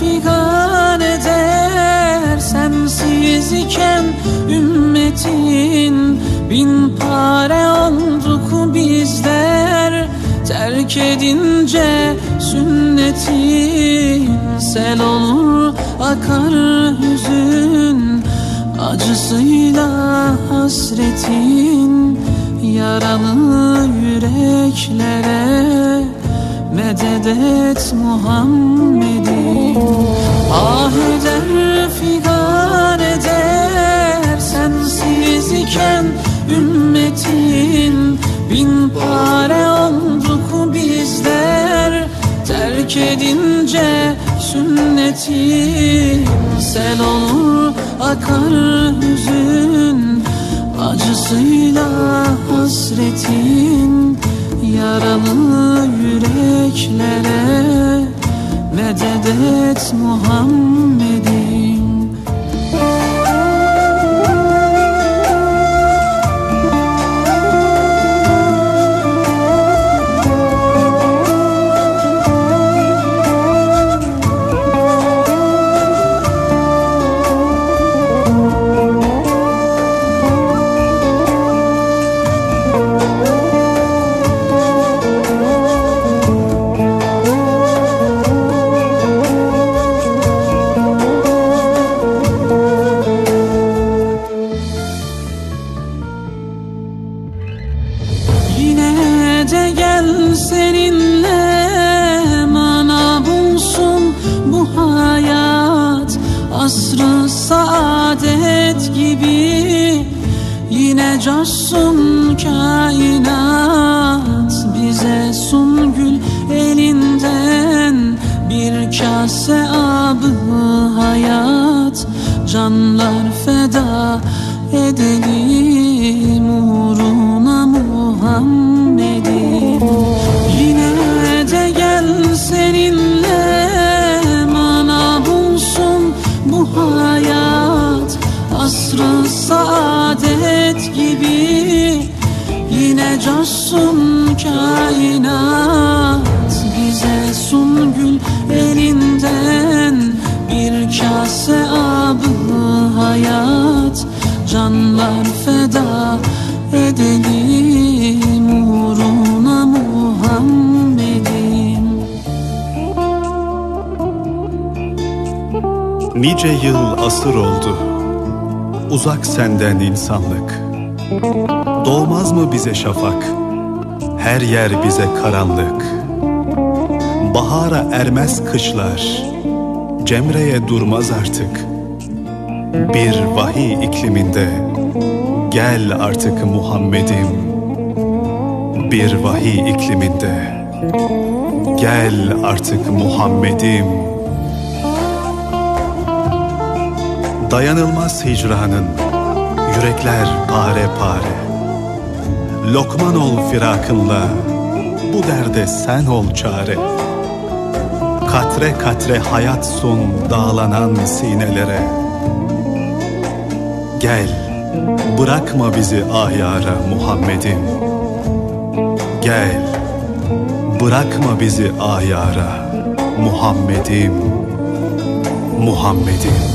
figan eder. Sensiz iken ümmetin Bin pare olduk bizler. Terk edince sünnetin Sel olur akar hüzün. Acısıyla hasretin Yaralı yüreklere Medet et Muhammed'im Ah eder figan eder Sensiz iken ümmetin Bin pare olduk bizler. Terk edince sünnetin Sel olur akar hüzün. Acısıyla hasretin Yaralı yüreklere Medet et Muhammed'im seninle mana bulsun bu hayat. Asrı saadet gibi Yine coşsun kainat. Bize sun gül elinden Bir kase abı hayat. Canlar feda edelim Yine coşsun kainat Bize sun gül elinden. Bir kase abı hayat Canlar feda edelim. Uğruna Muhammed'im. Nice yıl asır oldu. Uzak senden insanlık Doğmaz mı bize şafak? Her yer bize karanlık. Bahara ermez kışlar Cemreye durmaz artık. Bir vahiy ikliminde Gel artık Muhammed'im. Bir vahiy ikliminde Gel artık Muhammed'im. Dayanılmaz hicranın Yürekler pare pare. Lokman ol firakınla. Bu derde sen ol çare. Katre katre hayat sun Dağlanan sinelere. Gel Bırakma bizi ahyara Muhammed'im. Gel Bırakma bizi ahyara Muhammed'im. Muhammed'im